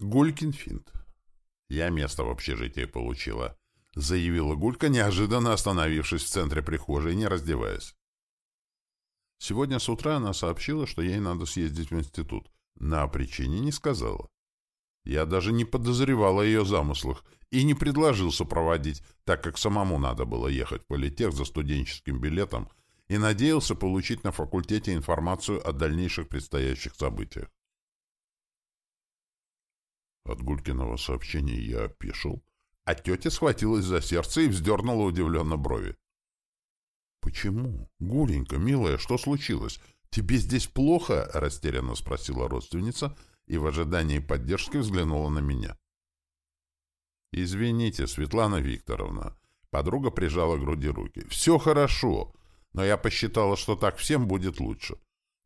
Гулькин финт. Я место в общежитии получила, заявила Гулька, неожиданно остановившись в центре прихожей, не раздеваясь. Сегодня с утра она сообщила, что ей надо съездить в институт. На причине не сказала. Я даже не подозревал о ее замыслах и не предложил сопроводить, так как самому надо было ехать в политех за студенческим билетом и надеялся получить на факультете информацию о дальнейших предстоящих событиях. От Гулькиного сообщения я опешил, а тетя схватилась за сердце и вздернула удивленно брови. — Почему? Гуленька, милая, что случилось? Тебе здесь плохо? — растерянно спросила родственница и в ожидании поддержки взглянула на меня. — Извините, Светлана Викторовна. Подруга прижала к груди руки. — Все хорошо, но я посчитала, что так всем будет лучше.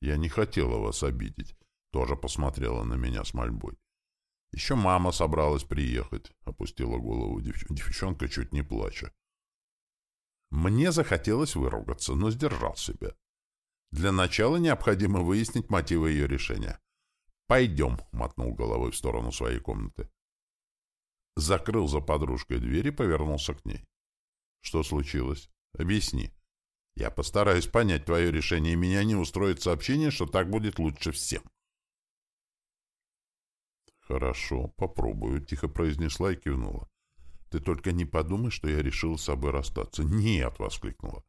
Я не хотела вас обидеть. Тоже посмотрела на меня с мольбой. Еще мама собралась приехать, — опустила голову девч... девчонка, чуть не плача. Мне захотелось выругаться, но сдержал себя. Для начала необходимо выяснить мотивы ее решения. «Пойдем», — мотнул головой в сторону своей комнаты. Закрыл за подружкой дверь и повернулся к ней. «Что случилось? Объясни. Я постараюсь понять твое решение, и меня не устроит сообщение, что так будет лучше всем». «Хорошо, попробую», — тихо произнесла и кивнула. «Ты только не подумай, что я решила с собой расстаться». «Нет!» — воскликнула.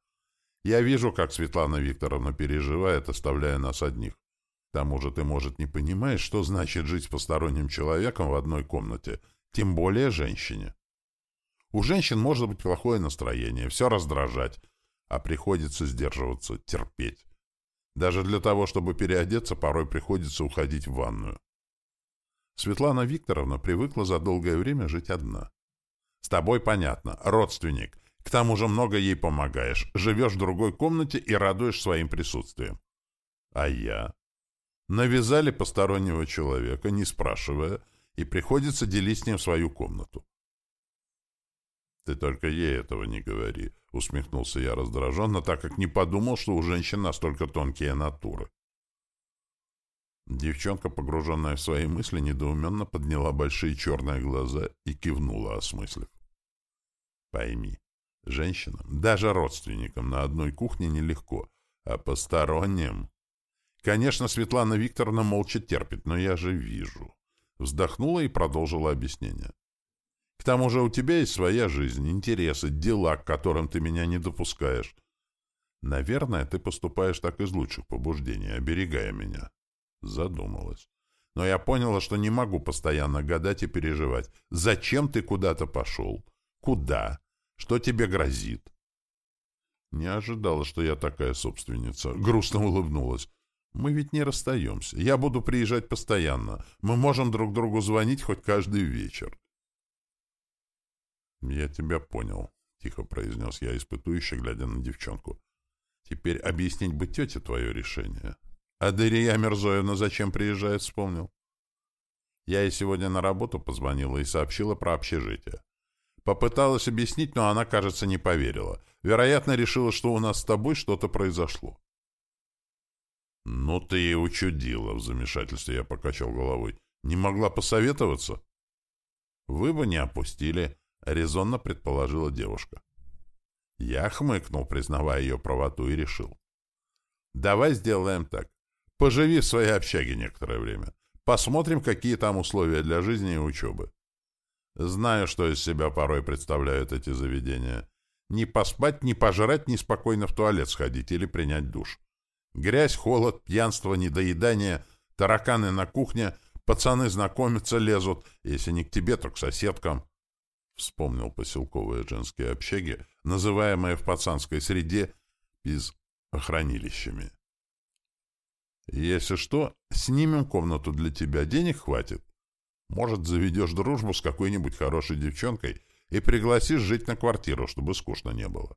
«Я вижу, как Светлана Викторовна переживает, оставляя нас одних. К тому же ты, может, не понимаешь, что значит жить с посторонним человеком в одной комнате, тем более женщине. У женщин может быть плохое настроение, все раздражать, а приходится сдерживаться, терпеть. Даже для того, чтобы переодеться, порой приходится уходить в ванную. Светлана Викторовна привыкла за долгое время жить одна. С тобой понятно, родственник. К тому же много ей помогаешь, живешь в другой комнате и радуешь своим присутствием. А я? Навязали постороннего человека, не спрашивая, и приходится делить с ним свою комнату. «Ты только ей этого не говори», — усмехнулся я раздраженно, так как не подумал, что у женщин настолько тонкие натуры. Девчонка, погруженная в свои мысли, недоуменно подняла большие черные глаза и кивнула, осмыслив. Пойми, женщинам, даже родственникам на одной кухне нелегко, а посторонним... Конечно, Светлана Викторовна молча терпит, но я же вижу. Вздохнула и продолжила объяснение. К тому же у тебя есть своя жизнь, интересы, дела, к которым ты меня не допускаешь. Наверное, ты поступаешь так из лучших побуждений, оберегая меня. Задумалась. Но я поняла, что не могу постоянно гадать и переживать. Зачем ты куда-то пошел? Куда? Что тебе грозит? Не ожидала, что я такая собственница. Грустно улыбнулась. Мы ведь не расстаемся. Я буду приезжать постоянно. Мы можем друг другу звонить хоть каждый вечер. Я тебя понял, — тихо произнес я, испытующе, глядя на девчонку. Теперь объяснить бы тете твое решение. А Дарья Мерзоевна зачем приезжает, вспомнил. Я ей сегодня на работу позвонила и сообщила про общежитие. Попыталась объяснить, но она, кажется, не поверила. Вероятно, решила, что у нас с тобой что-то произошло. «Ну ты и учудила», — в замешательстве я покачал головой. «Не могла посоветоваться?» «Вы бы не опустили», — резонно предположила девушка. Я хмыкнул, признавая ее правоту, и решил. «Давай сделаем так. Поживи в своей общаге некоторое время. Посмотрим, какие там условия для жизни и учебы. Знаю, что из себя порой представляют эти заведения. Не поспать, не пожрать, не спокойно в туалет сходить или принять душ. Грязь, холод, пьянство, недоедание, тараканы на кухне, пацаны знакомиться лезут, если не к тебе, то к соседкам. Вспомнил поселковые женские общаги, называемые в пацанской среде из охранилищами. Если что, снимем комнату для тебя, денег хватит. Может, заведешь дружбу с какой-нибудь хорошей девчонкой и пригласишь жить на квартиру, чтобы скучно не было.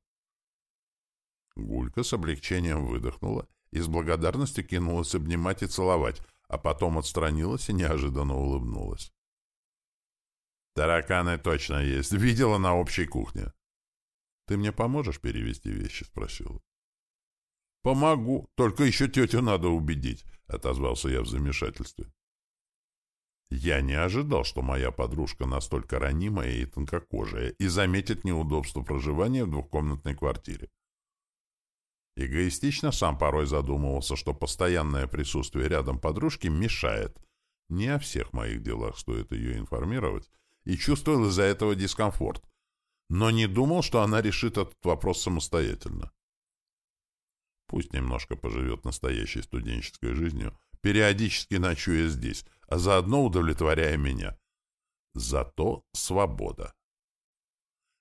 Гулька с облегчением выдохнула и с благодарностью кинулась обнимать и целовать, а потом отстранилась и неожиданно улыбнулась. «Тараканы точно есть. Видела на общей кухне». «Ты мне поможешь перевести вещи?» — спросила. «Помогу. Только еще тетю надо убедить», — отозвался я в замешательстве. Я не ожидал, что моя подружка настолько ранимая и тонкокожая и заметит неудобство проживания в двухкомнатной квартире. Эгоистично сам порой задумывался, что постоянное присутствие рядом подружки мешает. Не о всех моих делах стоит ее информировать, и чувствовал из-за этого дискомфорт. Но не думал, что она решит этот вопрос самостоятельно. Пусть немножко поживет настоящей студенческой жизнью, периодически ночуя здесь, а заодно удовлетворяя меня. Зато свобода.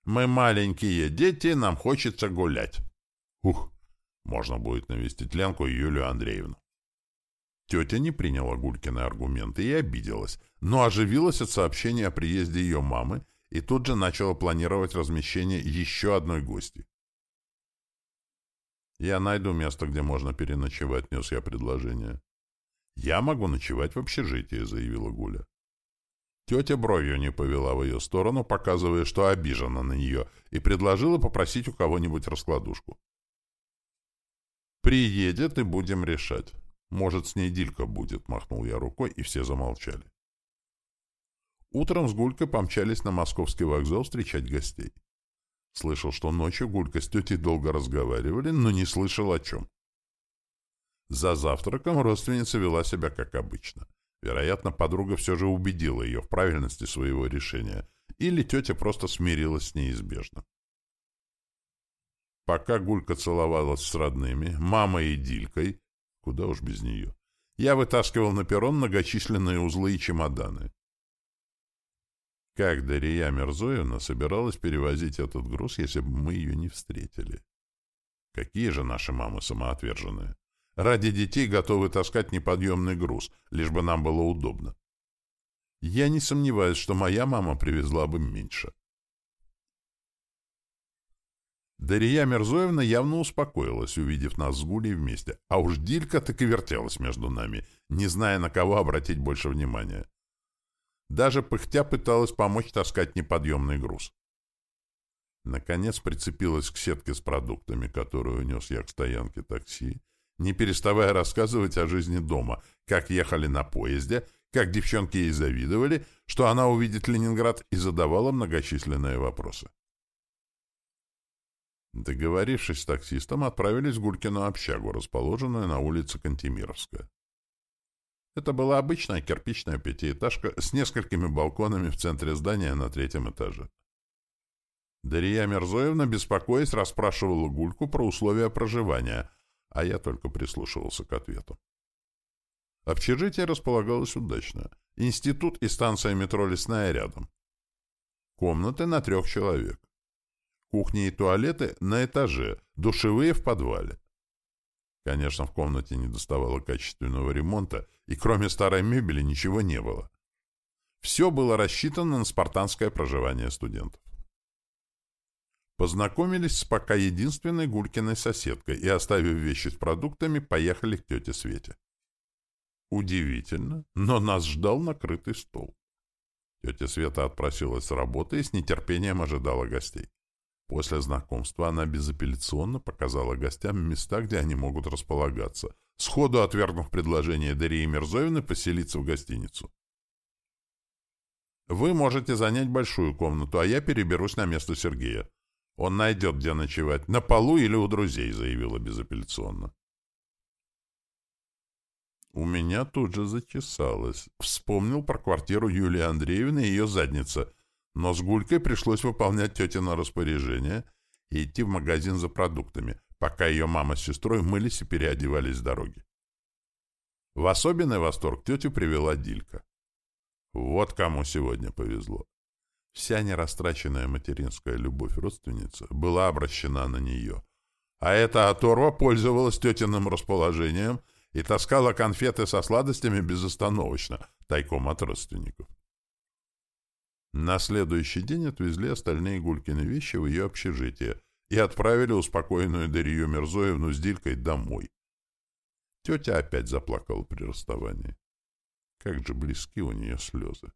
Мы маленькие дети, нам хочется гулять. Ух! Можно будет навестить Ленку и Юлию Андреевну. Тетя не приняла Гулькины аргументы и обиделась, но оживилась от сообщения о приезде ее мамы и тут же начала планировать размещение еще одной гости. «Я найду место, где можно переночевать», — нес я предложение. «Я могу ночевать в общежитии», — заявила Гуля. Тетя бровью не повела в ее сторону, показывая, что обижена на нее, и предложила попросить у кого-нибудь раскладушку. Приедет, и будем решать. Может, с ней Дилька будет, махнул я рукой, и все замолчали. Утром с Гулькой помчались на московский вокзал встречать гостей. Слышал, что ночью Гулька с тетей долго разговаривали, но не слышал о чем. За завтраком родственница вела себя как обычно. Вероятно, подруга все же убедила ее в правильности своего решения, или тетя просто смирилась с неизбежным. Пока Гулька целовалась с родными, мамой и Дилькой, куда уж без нее, я вытаскивал на перрон многочисленные узлы и чемоданы. Как Дарья Мерзоевна собиралась перевозить этот груз, если бы мы ее не встретили? Какие же наши мамы самоотверженные? Ради детей готовы таскать неподъемный груз, лишь бы нам было удобно. Я не сомневаюсь, что моя мама привезла бы меньше. Дарья Мерзоевна явно успокоилась, увидев нас с Гулей вместе, а уж Дилька так и вертелась между нами, не зная, на кого обратить больше внимания. Даже пыхтя пыталась помочь таскать неподъемный груз. Наконец прицепилась к сетке с продуктами, которую унес я к стоянке такси, не переставая рассказывать о жизни дома, как ехали на поезде, как девчонки ей завидовали, что она увидит Ленинград и задавала многочисленные вопросы. Договорившись с таксистом, отправились в Гулькину общагу, расположенную на улице Кантемировская. Это была обычная кирпичная пятиэтажка с несколькими балконами в центре здания на третьем этаже. Дарья Мерзоевна, беспокоясь, расспрашивала Гульку про условия проживания, а я только прислушивался к ответу. Общежитие располагалось удачно. Институт и станция метро «Лесная» рядом. Комнаты на трех человек. Кухни и туалеты на этаже, душевые в подвале. Конечно, в комнате не доставало качественного ремонта, и кроме старой мебели ничего не было. Все было рассчитано на спартанское проживание студентов. Познакомились с пока единственной Гулькиной соседкой и, оставив вещи с продуктами, поехали к тете Свете. Удивительно, но нас ждал накрытый стол. Тетя Света отпросилась с работы и с нетерпением ожидала гостей. После знакомства она безапелляционно показала гостям места, где они могут располагаться, сходу отвергнув предложение Дарьи Мерзоевны поселиться в гостиницу. «Вы можете занять большую комнату, а я переберусь на место Сергея. Он найдет, где ночевать, на полу или у друзей», — заявила безапелляционно. У меня тут же зачесалось. Вспомнил про квартиру Юлии Андреевны и ее задница — но с Гулькой пришлось выполнять тетино распоряжение и идти в магазин за продуктами, пока ее мама с сестрой мылись и переодевались с дороги. В особенный восторг тетю привела Дилька. Вот кому сегодня повезло. Вся нерастраченная материнская любовь родственницы была обращена на нее. А эта оторва пользовалась тетиным расположением и таскала конфеты со сладостями безостановочно, тайком от родственников. На следующий день отвезли остальные Гулькины вещи в ее общежитие и отправили успокоенную Дарью Мерзоевну с Дилькой домой. Тетя опять заплакала при расставании. Как же близки у нее слезы.